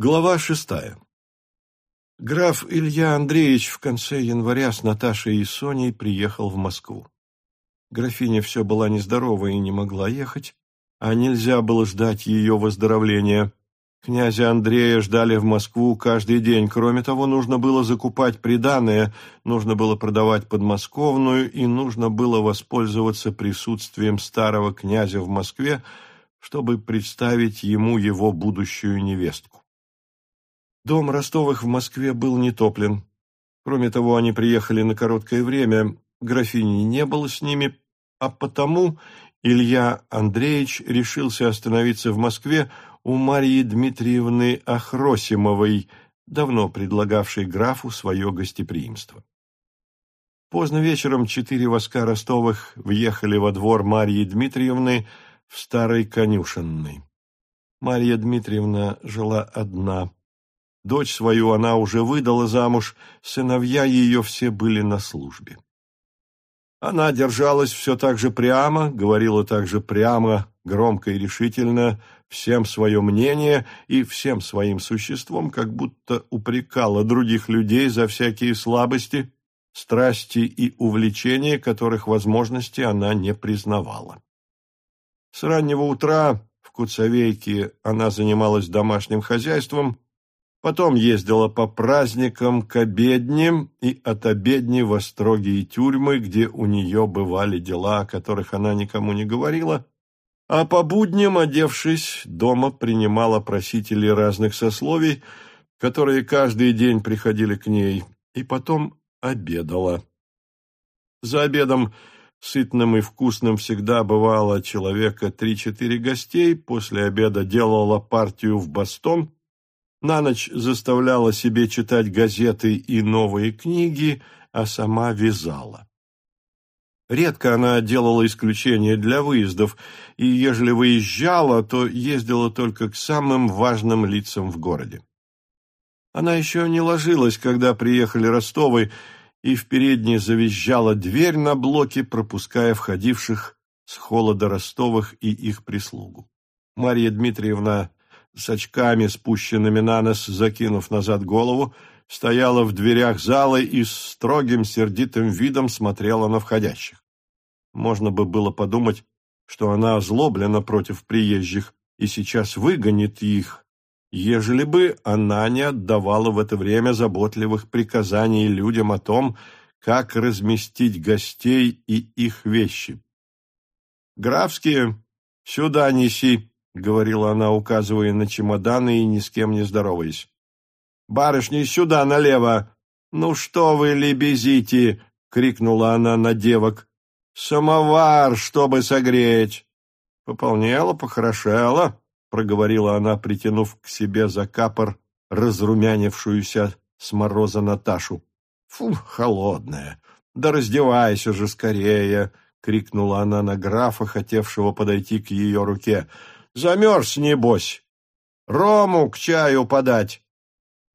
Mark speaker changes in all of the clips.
Speaker 1: Глава шестая. Граф Илья Андреевич в конце января с Наташей и Соней приехал в Москву. Графиня все была нездорова и не могла ехать, а нельзя было ждать ее выздоровления. Князя Андрея ждали в Москву каждый день. Кроме того, нужно было закупать приданое, нужно было продавать подмосковную и нужно было воспользоваться присутствием старого князя в Москве, чтобы представить ему его будущую невестку. Дом Ростовых в Москве был не топлен. Кроме того, они приехали на короткое время, графини не было с ними, а потому Илья Андреевич решился остановиться в Москве у Марии Дмитриевны Ахросимовой, давно предлагавшей графу свое гостеприимство. Поздно вечером четыре воска Ростовых въехали во двор Марии Дмитриевны в старой конюшенной. Мария Дмитриевна жила одна. Дочь свою она уже выдала замуж, сыновья ее все были на службе. Она держалась все так же прямо, говорила так же прямо, громко и решительно, всем свое мнение и всем своим существом, как будто упрекала других людей за всякие слабости, страсти и увлечения, которых возможности она не признавала. С раннего утра в Куцовейке она занималась домашним хозяйством, Потом ездила по праздникам к обедням и от обедни во строгие тюрьмы, где у нее бывали дела, о которых она никому не говорила, а по будням, одевшись, дома принимала просителей разных сословий, которые каждый день приходили к ней, и потом обедала. За обедом, сытным и вкусным, всегда бывало человека три-четыре гостей, после обеда делала партию в бастон – на ночь заставляла себе читать газеты и новые книги, а сама вязала. Редко она делала исключения для выездов, и ежели выезжала, то ездила только к самым важным лицам в городе. Она еще не ложилась, когда приехали Ростовы, и в передней завизжала дверь на блоке, пропуская входивших с холода Ростовых и их прислугу. Марья Дмитриевна с очками, спущенными на нос, закинув назад голову, стояла в дверях зала и с строгим сердитым видом смотрела на входящих. Можно бы было подумать, что она озлоблена против приезжих и сейчас выгонит их, ежели бы она не отдавала в это время заботливых приказаний людям о том, как разместить гостей и их вещи. «Графские, сюда неси!» — говорила она, указывая на чемоданы и ни с кем не здороваясь. «Барышни, сюда, налево! Ну что вы лебезите!» — крикнула она на девок. «Самовар, чтобы согреть!» «Пополнела, похорошела», — проговорила она, притянув к себе за капор разрумянившуюся с мороза Наташу. «Фу, холодная! Да раздевайся же скорее!» — крикнула она на графа, хотевшего подойти к ее руке. Замерз, небось. Рому к чаю подать.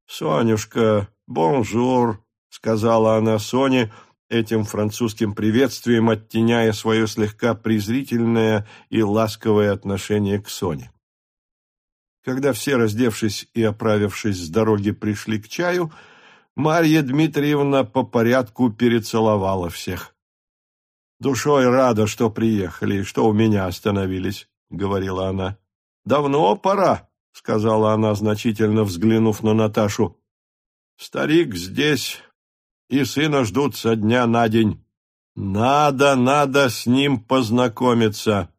Speaker 1: Сонюшка, bonjour, сказала она Соне этим французским приветствием, оттеняя свое слегка презрительное и ласковое отношение к Соне. Когда все, раздевшись и оправившись с дороги, пришли к чаю, Марья Дмитриевна по порядку перецеловала всех. «Душой рада, что приехали и что у меня остановились. — говорила она. «Давно пора», — сказала она, значительно взглянув на Наташу. «Старик здесь, и сына ждут со дня на день. Надо, надо с ним познакомиться.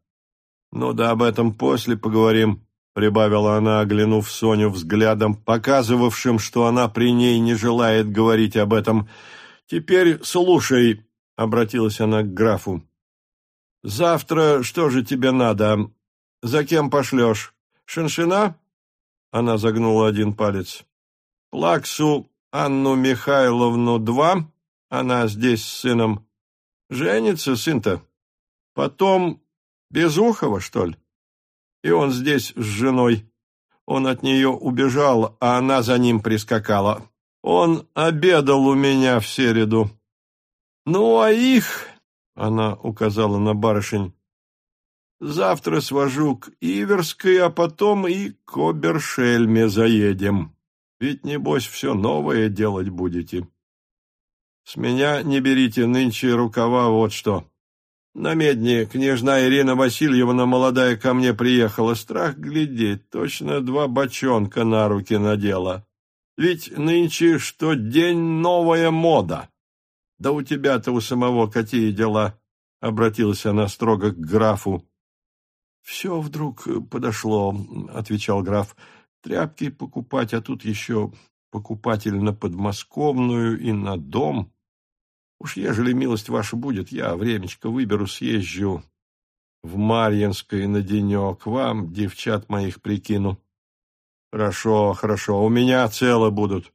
Speaker 1: Ну да об этом после поговорим», — прибавила она, оглянув Соню взглядом, показывавшим, что она при ней не желает говорить об этом. «Теперь слушай», — обратилась она к графу. «Завтра что же тебе надо? За кем пошлешь? Шиншина?» Она загнула один палец. «Плаксу Анну Михайловну два, она здесь с сыном. Женится сын-то. Потом Безухова, что ли? И он здесь с женой. Он от нее убежал, а она за ним прискакала. Он обедал у меня в середу. Ну, а их, она указала на барышень, Завтра свожу к Иверской, а потом и к Обершельме заедем. Ведь, небось, все новое делать будете. С меня не берите нынче рукава, вот что. На медне княжна Ирина Васильевна молодая ко мне приехала. Страх глядеть, точно два бочонка на руки надела. Ведь нынче что день новая мода. Да у тебя-то у самого какие дела? Обратилась она строго к графу. Все вдруг подошло, отвечал граф. Тряпки покупать, а тут еще покупатель на подмосковную и на дом. Уж ежели милость ваша будет, я времечко выберу, съезжу в Марьинское на денек, вам, девчат моих, прикину. Хорошо, хорошо, у меня целы будут.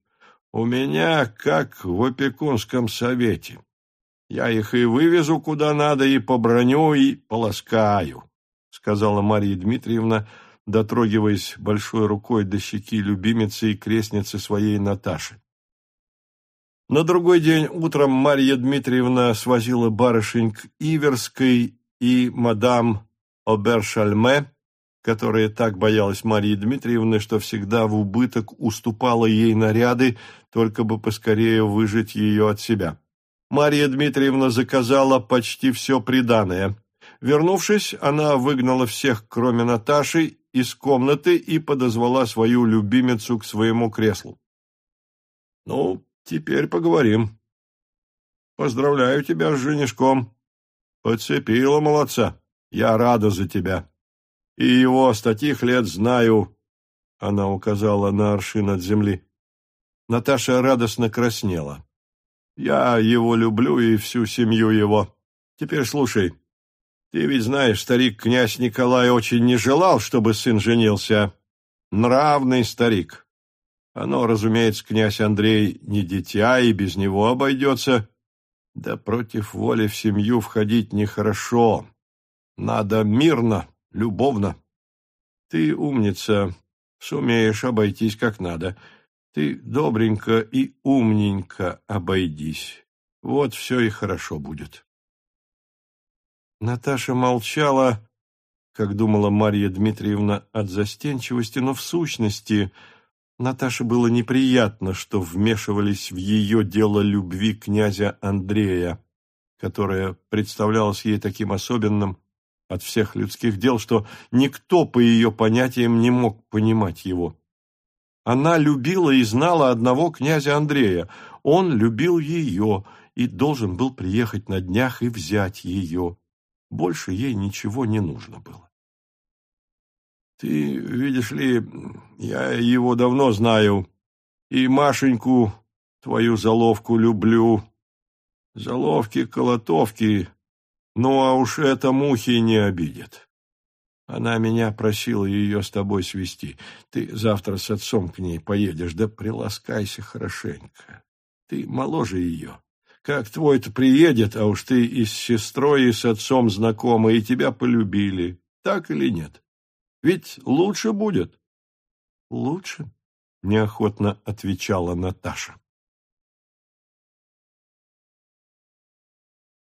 Speaker 1: У меня, как в опекунском совете. Я их и вывезу куда надо, и поброню, и полоскаю, — сказала Марья Дмитриевна, дотрогиваясь большой рукой до щеки любимицы и крестницы своей Наташи. На другой день утром Марья Дмитриевна свозила барышень к Иверской и мадам Обершальме, которая так боялась Марьи Дмитриевны, что всегда в убыток уступала ей наряды, только бы поскорее выжить ее от себя. Марья Дмитриевна заказала почти все приданое. Вернувшись, она выгнала всех, кроме Наташи, из комнаты и подозвала свою любимицу к своему креслу. «Ну, Теперь поговорим. Поздравляю тебя с женишком. Подцепила молодца. Я рада за тебя. И его с таких лет знаю. Она указала на аршин от земли. Наташа радостно краснела. Я его люблю и всю семью его. Теперь слушай. Ты ведь знаешь, старик князь Николай очень не желал, чтобы сын женился. Нравный старик. Оно, разумеется, князь Андрей не дитя и без него обойдется. Да против воли в семью входить нехорошо. Надо мирно, любовно. Ты умница, сумеешь обойтись как надо. Ты добренько и умненько обойдись. Вот все и хорошо будет. Наташа молчала, как думала Марья Дмитриевна, от застенчивости, но в сущности Наташе было неприятно, что вмешивались в ее дело любви князя Андрея, которое представлялось ей таким особенным от всех людских дел, что никто по ее понятиям не мог понимать его. Она любила и знала одного князя Андрея. Он любил ее и должен был приехать на днях и взять ее. Больше ей ничего не нужно было. Ты, видишь ли, я его давно знаю, и Машеньку, твою заловку, люблю. Заловки-колотовки, ну а уж это мухи не обидят. Она меня просила ее с тобой свести. Ты завтра с отцом к ней поедешь, да приласкайся хорошенько. Ты моложе ее. Как твой-то приедет, а уж ты и с сестрой, и с отцом знакома, и тебя полюбили. Так или нет? Ведь лучше будет. Лучше, неохотно отвечала Наташа.